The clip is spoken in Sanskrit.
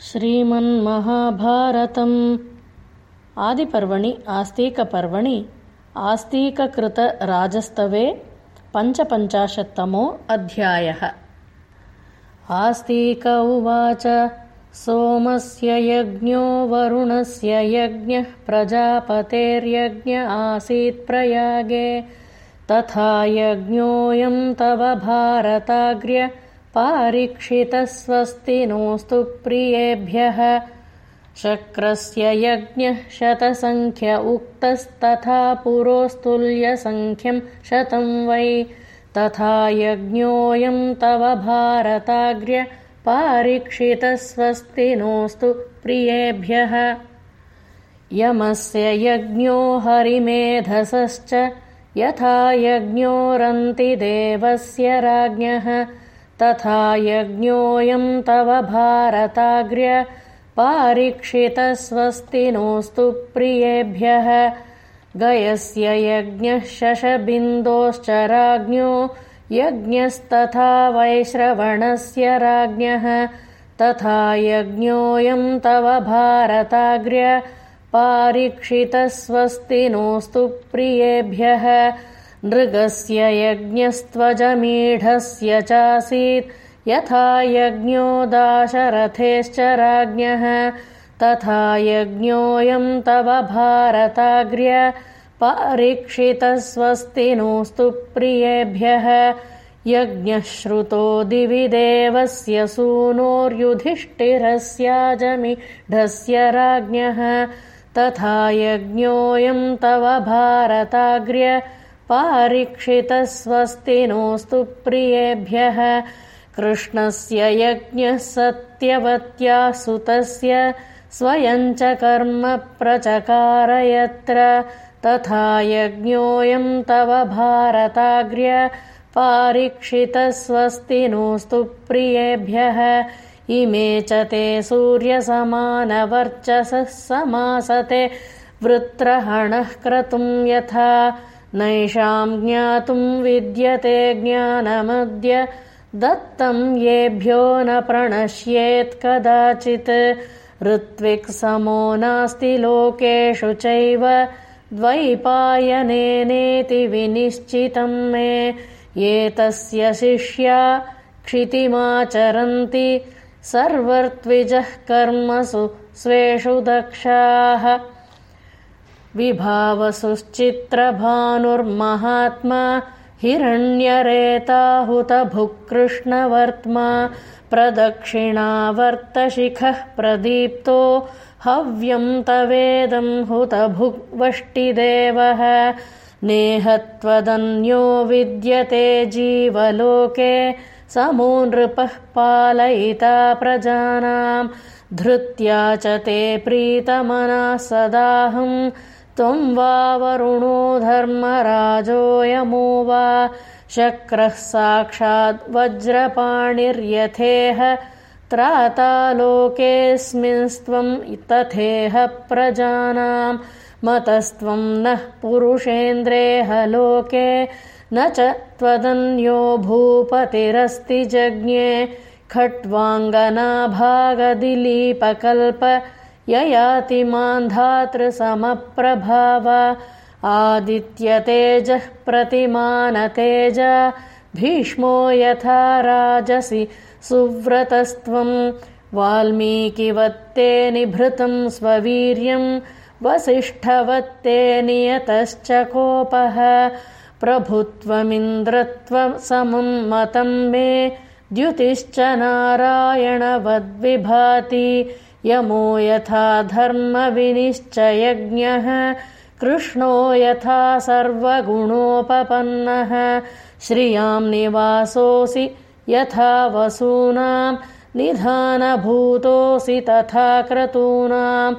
श्रीमन्महाभारतम्। आदिपर्वणि आस्तीकपर्वणि आस्तीककृतराजस्तवे पञ्चपञ्चाशत्तमो अध्यायः। आस्तीक उवाच सोमस्य यज्ञो वरुणस्य यज्ञः प्रजापतेर्यज्ञ आसीत्प्रयागे तथा यज्ञोऽयं तव भारताग्र्य पारीक्षितस्वस्ति नोऽस्तु प्रियेभ्यः। शक्रस्य यज्ञः शतसङ्ख्य उक्तस्तथा पुरोस्तुल्यसङ्ख्यं शतं वै। तथा यज्ञोऽयं तव भारताग्र्य पारीक्षितस्वस्ति नोऽस्तु प्रियेभ्यः। यमस्य यज्ञो हरिमेधसश्च। यथा यज्ञोरन्ति देवस्य राज्ञः तथा यज्ञोऽयं तव भारताग्र्य पारीक्षितस्वस्ति नोऽस्तु प्रियेभ्यः। गयस्य यज्ञः शशबिन्दोश्च राज्ञो यज्ञस्तथा वैश्रवणस्य राज्ञः। तथा यज्ञोऽयं तव भारताग्र्य पारीक्षितस्वस्ति नोऽस्तु प्रियेभ्यः नृगस्य यज्ञस्त्वजमीढस्य चासीत्। यथा यज्ञो दाशरथेश्च राज्ञः तथा यज्ञोऽयं तव भारताग्र्य पारीक्षितस्वस्ति नोऽस्तु प्रियेभ्यः। यज्ञः श्रुतो दिवि देवस्य सूनोर्युधिष्ठिरस्याजमिढस्य राज्ञः। तथा यज्ञोऽयं तव भारताग्र्य पारीक्षितस्वस्ति नोऽस्तु प्रियेभ्यः। कृष्णस्य यज्ञः सत्यवत्या सुतस्य स्वयं च कर्म प्रचकार यत्र तथा यज्ञोऽयं तव भारताग्र्य पारीक्षितस्वस्ति नोऽस्तु प्रियेभ्यः। इमे च ते सूर्यसमानवर्चसः समासते। वृत्रहणः क्रतुं यथा नैषां ज्ञातुं विद्यते ज्ञानमद्य दत्तं येभ्यो न प्रणश्येत् कदाचित्। ऋत्विक्समो नास्ति लोकेषु चैव द्वैपायनेनेति विनिश्चितं मे। एतस्य शिष्या क्षितिमाचरन्ति सर्वर्त्विजः कर्मसु स्वेषु दक्षाः विभावसुश्चित्रभानुर्महात्मा हिरण्यरेताहुतभुकृष्णवर्त्मा प्रदक्षिणावर्तशिखः प्रदीप्तो हव्यं तवेदं हुतभुग्वष्टिदेवः नेहत्वदन्यो विद्यते जीवलोके समो नृपः पालयिता प्रजानाम् धृत्या च ते प्रीतमना सदाहम् त्वं वा वरुणो धर्मराजोऽयमो वा। शक्रः साक्षाद्वज्रपाणिर्यथेह त्रातालोकेऽस्मिंस्त्वं तथेह प्रजानां। मतस्त्वं नः पुरुषेन्द्रेह लोके। न च त्वदन्यो भूपतिरस्ति जज्ञे खट्वाङ्गनाभागदिलीपकल्प ययाति आदित्यतेजः प्रतिमानतेज। भीष्मो यथा राजसि सुव्रतस्त्वं। वाल्मीकिवत्ते निभृतं स्ववीर्यं। वसिष्ठवत्ते नियतश्च कोपः। प्रभुत्वमिन्द्रत्वसमं मतं मे। द्युतिश्च नारायणवद्विभाति यमो यथा धर्मविनिश्चयज्ञः कृष्णो यथा सर्वगुणोपपन्नः श्रियां निवासोऽसि यथा वसूनां निधानभूतोऽसि तथा क्रतूनाम्